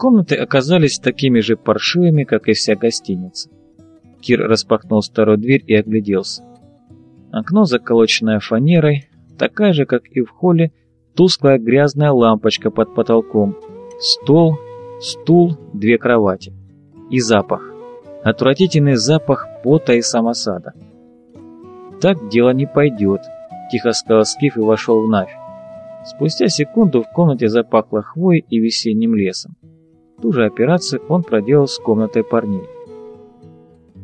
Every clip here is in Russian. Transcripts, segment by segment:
Комнаты оказались такими же паршивыми, как и вся гостиница. Кир распахнул старую дверь и огляделся. Окно, заколоченное фанерой, такая же, как и в холле, тусклая грязная лампочка под потолком, стол, стул, две кровати. И запах. Отвратительный запах пота и самосада. «Так дело не пойдет», — тихо сказал Скиф и вошел в Навь. Спустя секунду в комнате запахло хвоей и весенним лесом. Ту же операцию он проделал с комнатой парней.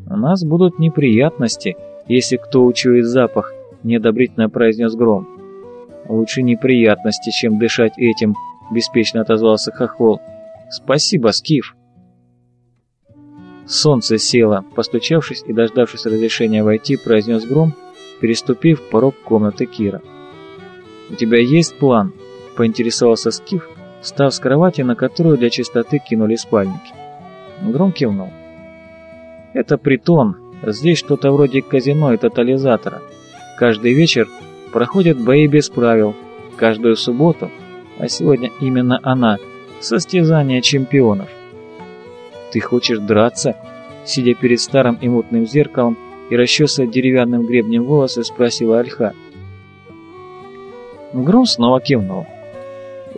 «У нас будут неприятности, если кто учует запах», — неодобрительно произнес Гром. «Лучше неприятности, чем дышать этим», — беспечно отозвался Хохол. «Спасибо, Скиф». Солнце село, постучавшись и дождавшись разрешения войти, произнес Гром, переступив порог комнаты Кира. «У тебя есть план?» — поинтересовался Скиф, став с кровати, на которую для чистоты кинули спальники. Гром кивнул. «Это притон. Здесь что-то вроде казино и тотализатора. Каждый вечер проходят бои без правил. Каждую субботу, а сегодня именно она, состязание чемпионов. Ты хочешь драться?» Сидя перед старым и мутным зеркалом и расчесывая деревянным гребнем волосы, спросила Альха. Гром снова кивнул.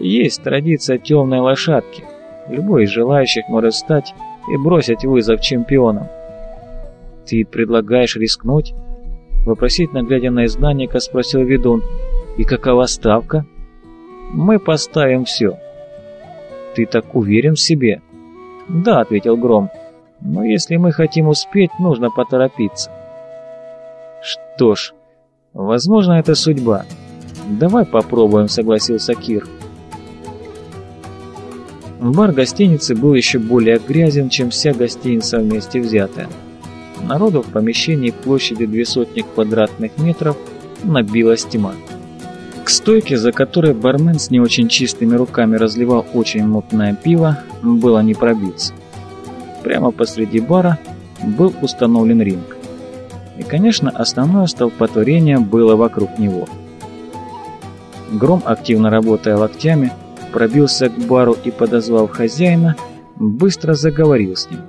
Есть традиция темной лошадки. Любой из желающих может стать и бросить вызов чемпионам. «Ты предлагаешь рискнуть?» Вопросительно глядя на изнанника, спросил ведун. «И какова ставка?» «Мы поставим все». «Ты так уверен в себе?» «Да», — ответил Гром. «Но если мы хотим успеть, нужно поторопиться». «Что ж, возможно, это судьба. Давай попробуем», — согласился Кир. Бар гостиницы был еще более грязен, чем вся гостиница вместе взятая. Народу в помещении площадью две сотни квадратных метров набилась тьма. К стойке, за которой бармен с не очень чистыми руками разливал очень мутное пиво, было не пробиться. Прямо посреди бара был установлен ринг. И, конечно, основное столпотворение было вокруг него. Гром, активно работая локтями, пробился к бару и, подозвав хозяина, быстро заговорил с ним.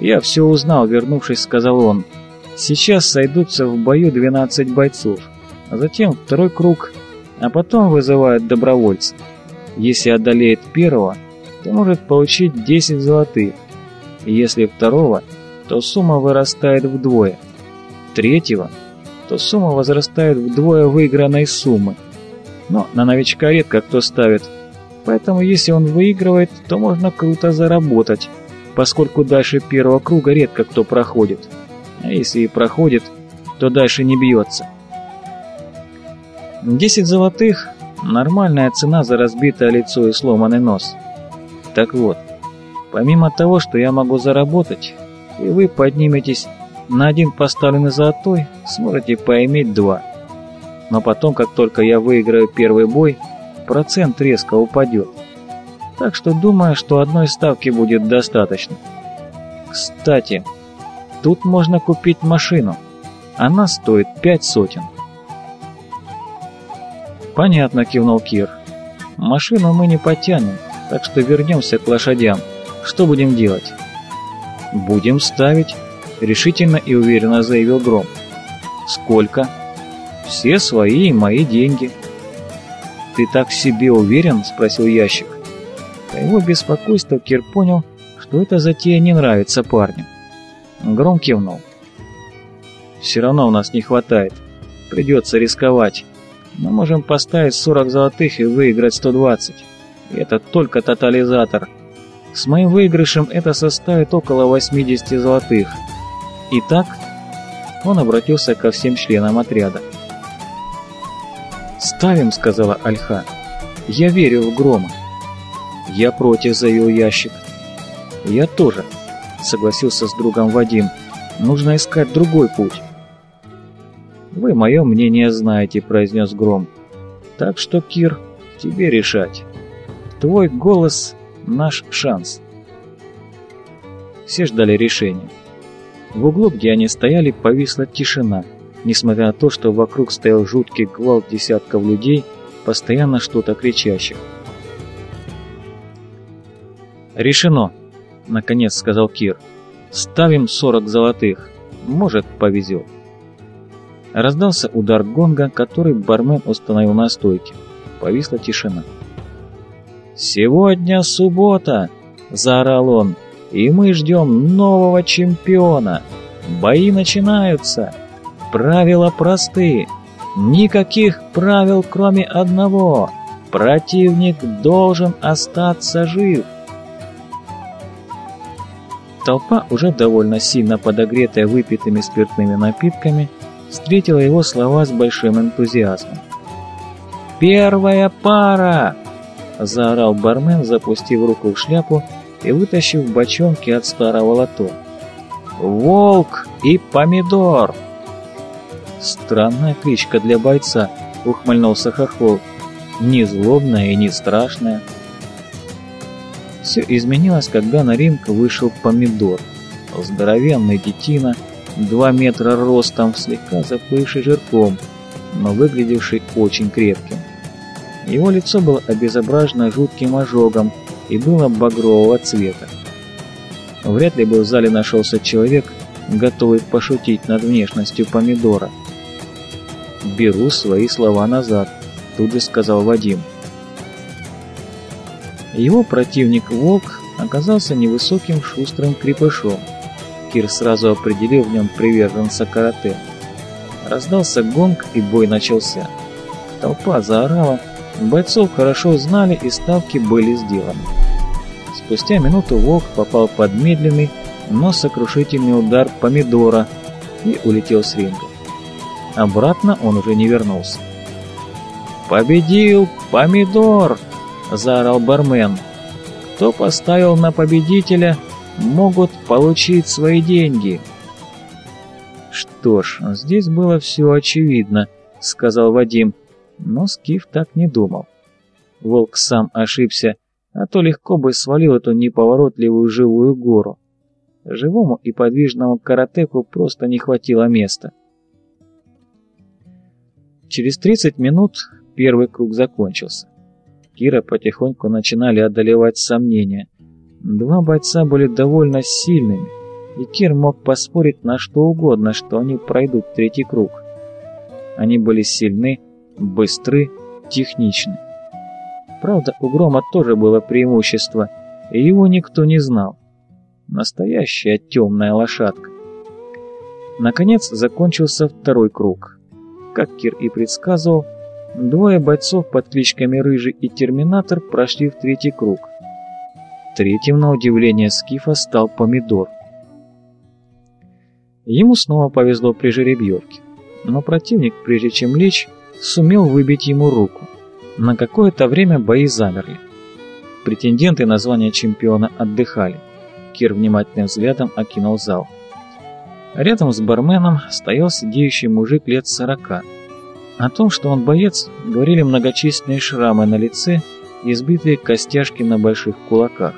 «Я все узнал, вернувшись», — сказал он. «Сейчас сойдутся в бою 12 бойцов, а затем второй круг, а потом вызывают добровольца. Если одолеет первого, то может получить 10 золотых. Если второго, то сумма вырастает вдвое. Третьего, то сумма возрастает вдвое выигранной суммы но на новичка редко кто ставит. Поэтому если он выигрывает, то можно круто заработать, поскольку дальше первого круга редко кто проходит. А если и проходит, то дальше не бьется. 10 золотых – нормальная цена за разбитое лицо и сломанный нос. Так вот, помимо того, что я могу заработать, и вы подниметесь на один поставленный золотой, сможете поиметь два – но потом, как только я выиграю первый бой, процент резко упадет. Так что думаю, что одной ставки будет достаточно. Кстати, тут можно купить машину. Она стоит пять сотен. Понятно, кивнул Кир. Машину мы не потянем, так что вернемся к лошадям. Что будем делать? Будем ставить, решительно и уверенно заявил Гром. Сколько? Все свои и мои деньги. Ты так себе уверен? Спросил ящик. По его беспокойству Кир понял, что эта затея не нравится парню. Гром кивнул. Все равно у нас не хватает. Придется рисковать. Мы можем поставить 40 золотых и выиграть 120. И это только тотализатор. С моим выигрышем это составит около 80 золотых. Итак, он обратился ко всем членам отряда. «Ставим», — сказала Альха. «Я верю в грома». «Я против», — заявил ящик. «Я тоже», — согласился с другом Вадим. «Нужно искать другой путь». «Вы мое мнение знаете», — произнес Гром. «Так что, Кир, тебе решать. Твой голос — наш шанс». Все ждали решения. В углу, где они стояли, повисла тишина — несмотря на то, что вокруг стоял жуткий гвалт десятков людей, постоянно что-то кричащих. «Решено», — наконец сказал Кир. «Ставим сорок золотых. Может, повезет». Раздался удар гонга, который бармен установил на стойке. Повисла тишина. «Сегодня суббота!» — заорал он. «И мы ждем нового чемпиона! Бои начинаются! Правила просты! Никаких правил, кроме одного! Противник должен остаться жив!» Толпа, уже довольно сильно подогретая выпитыми спиртными напитками, встретила его слова с большим энтузиазмом. «Первая пара!» – заорал бармен, запустив руку в шляпу и вытащив бочонки от старого лото. «Волк и помидор!» «Странная кличка для бойца», — ухмыльнулся Хохол. «Не злобная и не страшная». Все изменилось, когда на ринг вышел помидор. Здоровенный детина, два метра ростом, слегка заплывший жирком, но выглядевший очень крепким. Его лицо было обезображено жутким ожогом и было багрового цвета. Вряд ли бы в зале нашелся человек, готовый пошутить над внешностью помидора. «Беру свои слова назад», — тут же сказал Вадим. Его противник Волк оказался невысоким шустрым крепышом. Кир сразу определил в нем приверженца карате. Раздался гонг, и бой начался. Толпа заорала, бойцов хорошо знали, и ставки были сделаны. Спустя минуту Волк попал под медленный, но сокрушительный удар помидора и улетел с ринга. Обратно он уже не вернулся. «Победил помидор!» заорал бармен. Кто поставил на победителя, могут получить свои деньги. Что ж, здесь было все очевидно, сказал Вадим, но Скиф так не думал. Волк сам ошибся, а то легко бы свалил эту неповоротливую живую гору. Живому и подвижному каратеку просто не хватило места. Через 30 минут первый круг закончился. Кира потихоньку начинали одолевать сомнения. Два бойца были довольно сильными, и Кир мог поспорить на что угодно, что они пройдут третий круг. Они были сильны, быстры, техничны. Правда, у Грома тоже было преимущество, и его никто не знал. Настоящая темная лошадка. Наконец закончился второй круг. Как Кир и предсказывал, Двое бойцов под кличками Рыжий и Терминатор прошли в третий круг. Третьим, на удивление Скифа, стал Помидор. Ему снова повезло при жеребьевке, но противник, прежде чем лечь, сумел выбить ему руку. На какое-то время бои замерли. Претенденты на звание чемпиона отдыхали. Кир внимательным взглядом окинул зал. Рядом с барменом стоял сидеющий мужик лет сорока – о том, что он боец, говорили многочисленные шрамы на лице и сбитые костяшки на больших кулаках.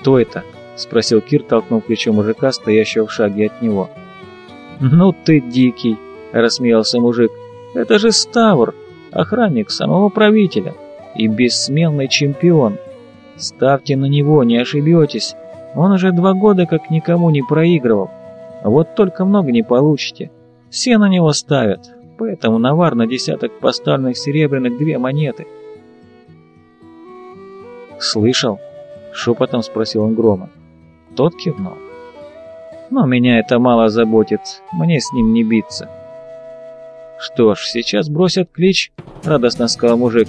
«Кто это?» — спросил Кир, толкнув плечо мужика, стоящего в шаге от него. «Ну ты дикий!» — рассмеялся мужик. «Это же Ставр, охранник самого правителя и бессменный чемпион. Ставьте на него, не ошибетесь. Он уже два года как никому не проигрывал. Вот только много не получите. Все на него ставят, поэтому навар на десяток поставленных серебряных две монеты. «Слышал?» — шепотом спросил он Грома. Тот кивнул. «Но меня это мало заботит, мне с ним не биться». «Что ж, сейчас бросят клич», — радостно сказал мужик.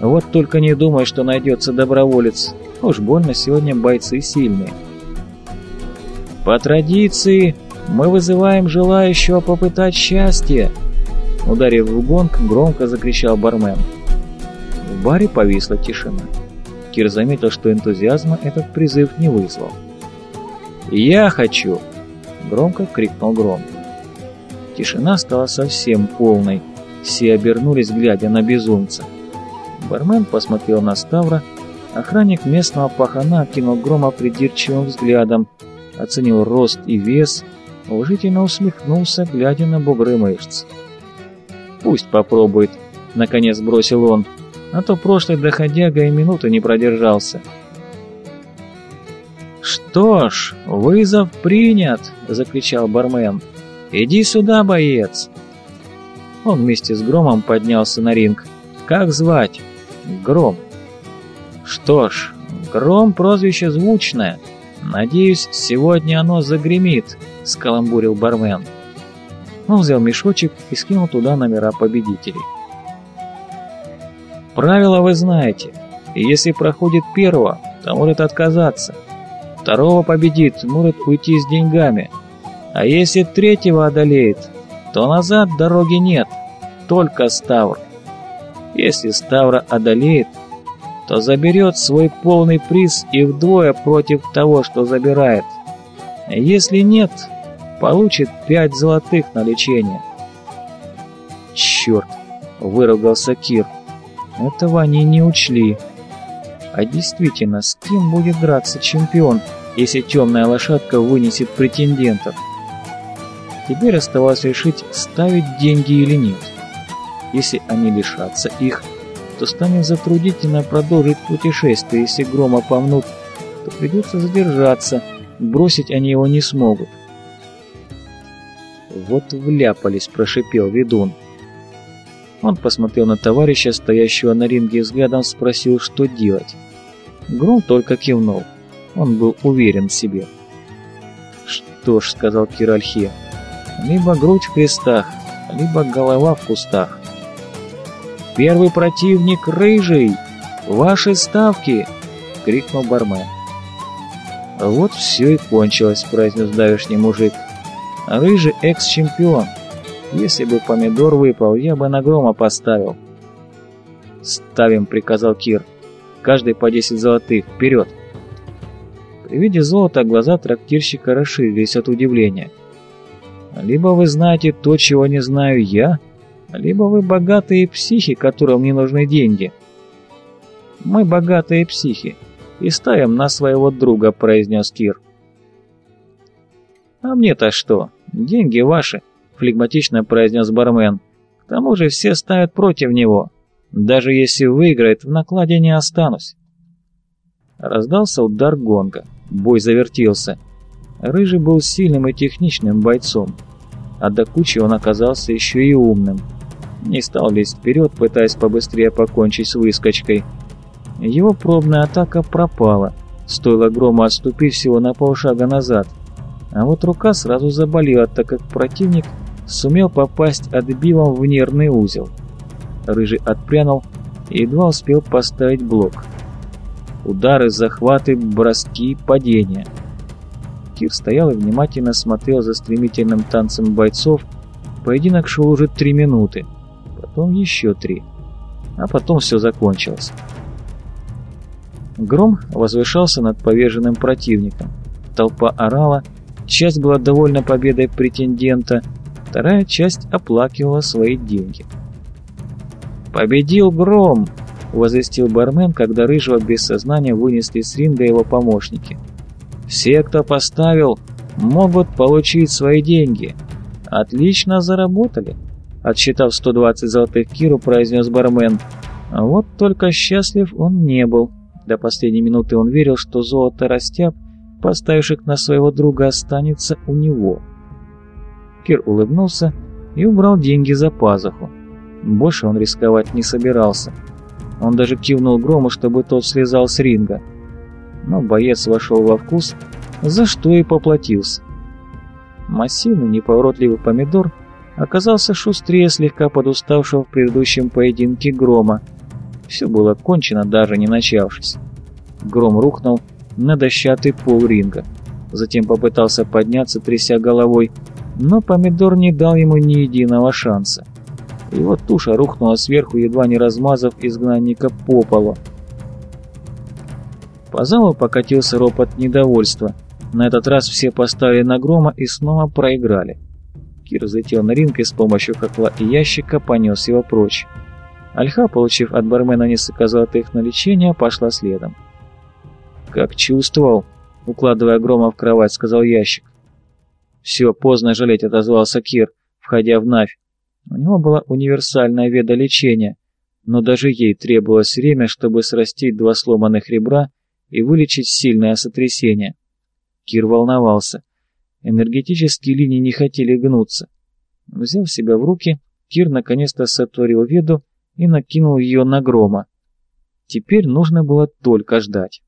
«Вот только не думай, что найдется доброволец. Уж больно сегодня бойцы сильные». «По традиции», мы вызываем желающего попытать счастье!» Ударив в гонг, громко закричал бармен. В баре повисла тишина. Кир заметил, что энтузиазма этот призыв не вызвал. «Я хочу!» — громко крикнул Гром. Тишина стала совсем полной. Все обернулись, глядя на безумца. Бармен посмотрел на Ставра. Охранник местного пахана кинул Грома придирчивым взглядом, оценил рост и вес — уважительно усмехнулся, глядя на бугры мышц. «Пусть попробует», — наконец бросил он. а то прошлый доходяга и минуты не продержался. «Что ж, вызов принят!» — закричал бармен. «Иди сюда, боец!» Он вместе с Громом поднялся на ринг. «Как звать?» «Гром». «Что ж, Гром — прозвище звучное. Надеюсь, сегодня оно загремит», — скаламбурил бармен. Он взял мешочек и скинул туда номера победителей. «Правила вы знаете. Если проходит первого, то может отказаться. Второго победит, может уйти с деньгами. А если третьего одолеет, то назад дороги нет, только Ставр. Если Ставра одолеет, то заберет свой полный приз и вдвое против того, что забирает. Если нет, получит пять золотых на лечение. Черт, выругался Кир. Этого они не учли. А действительно, с кем будет драться чемпион, если темная лошадка вынесет претендентов? Теперь оставалось решить, ставить деньги или нет. Если они лишатся их, то станет затруднительно продолжить путешествие. Если грома помнут, то придется задержаться, бросить они его не смогут. «Вот вляпались», — прошипел ведун. Он посмотрел на товарища, стоящего на ринге взглядом, спросил, что делать. Гром только кивнул. Он был уверен в себе. «Что ж», — сказал Киральхе, — «либо грудь в крестах, либо голова в кустах». «Первый противник рыжий! Ваши ставки!» — крикнул бармен. «Вот все и кончилось», — произнес давешний мужик. «Рыжий экс-чемпион. Если бы помидор выпал, я бы на грома поставил». «Ставим», — приказал Кир. «Каждый по десять золотых. Вперед!» При виде золота глаза трактирщика расширились от удивления. «Либо вы знаете то, чего не знаю я, либо вы богатые психи, которым не нужны деньги». «Мы богатые психи и ставим на своего друга», — произнес Кир. «А мне-то что? Деньги ваши», — флегматично произнес бармен. «К тому же все ставят против него. Даже если выиграет, в накладе не останусь». Раздался удар гонга. Бой завертелся. Рыжий был сильным и техничным бойцом. А до кучи он оказался еще и умным. Не стал лезть вперед, пытаясь побыстрее покончить с выскочкой. Его пробная атака пропала. Стоило грома отступить всего на полшага назад. А вот рука сразу заболела, так как противник сумел попасть отбивом в нервный узел. Рыжий отпрянул и едва успел поставить блок. Удары, захваты, броски, падения. Кир стоял и внимательно смотрел за стремительным танцем бойцов. Поединок шел уже три минуты, потом еще три, а потом все закончилось. Гром возвышался над поверженным противником. Толпа орала, часть была довольна победой претендента, вторая часть оплакивала свои деньги. «Победил Гром!» — возвестил бармен, когда Рыжего без сознания вынесли с ринга его помощники. «Все, кто поставил, могут получить свои деньги. Отлично заработали!» Отсчитав 120 золотых киру, произнес бармен. А вот только счастлив он не был. До последней минуты он верил, что золото растяб, поставивших на своего друга, останется у него. Кир улыбнулся и убрал деньги за пазуху. Больше он рисковать не собирался. Он даже кивнул Грому, чтобы тот слезал с ринга. Но боец вошел во вкус, за что и поплатился. Массивный неповоротливый помидор оказался шустрее слегка подуставшего в предыдущем поединке Грома. Все было кончено, даже не начавшись. Гром рухнул на дощатый пол ринга. Затем попытался подняться, тряся головой, но помидор не дал ему ни единого шанса. Его туша рухнула сверху, едва не размазав изгнанника по полу. По залу покатился ропот недовольства. На этот раз все поставили на грома и снова проиграли. Кир взлетел на ринг и с помощью котла и ящика понес его прочь. Альха, получив от бармена несколько золотых на лечение, пошла следом. «Как чувствовал», — укладывая грома в кровать, сказал ящик. «Все, поздно жалеть», — отозвался Кир, входя в Навь. У него была универсальная веда лечения, но даже ей требовалось время, чтобы срастить два сломанных ребра и вылечить сильное сотрясение. Кир волновался. Энергетические линии не хотели гнуться. Взяв себя в руки, Кир наконец-то сотворил веду и накинул ее на грома. Теперь нужно было только ждать.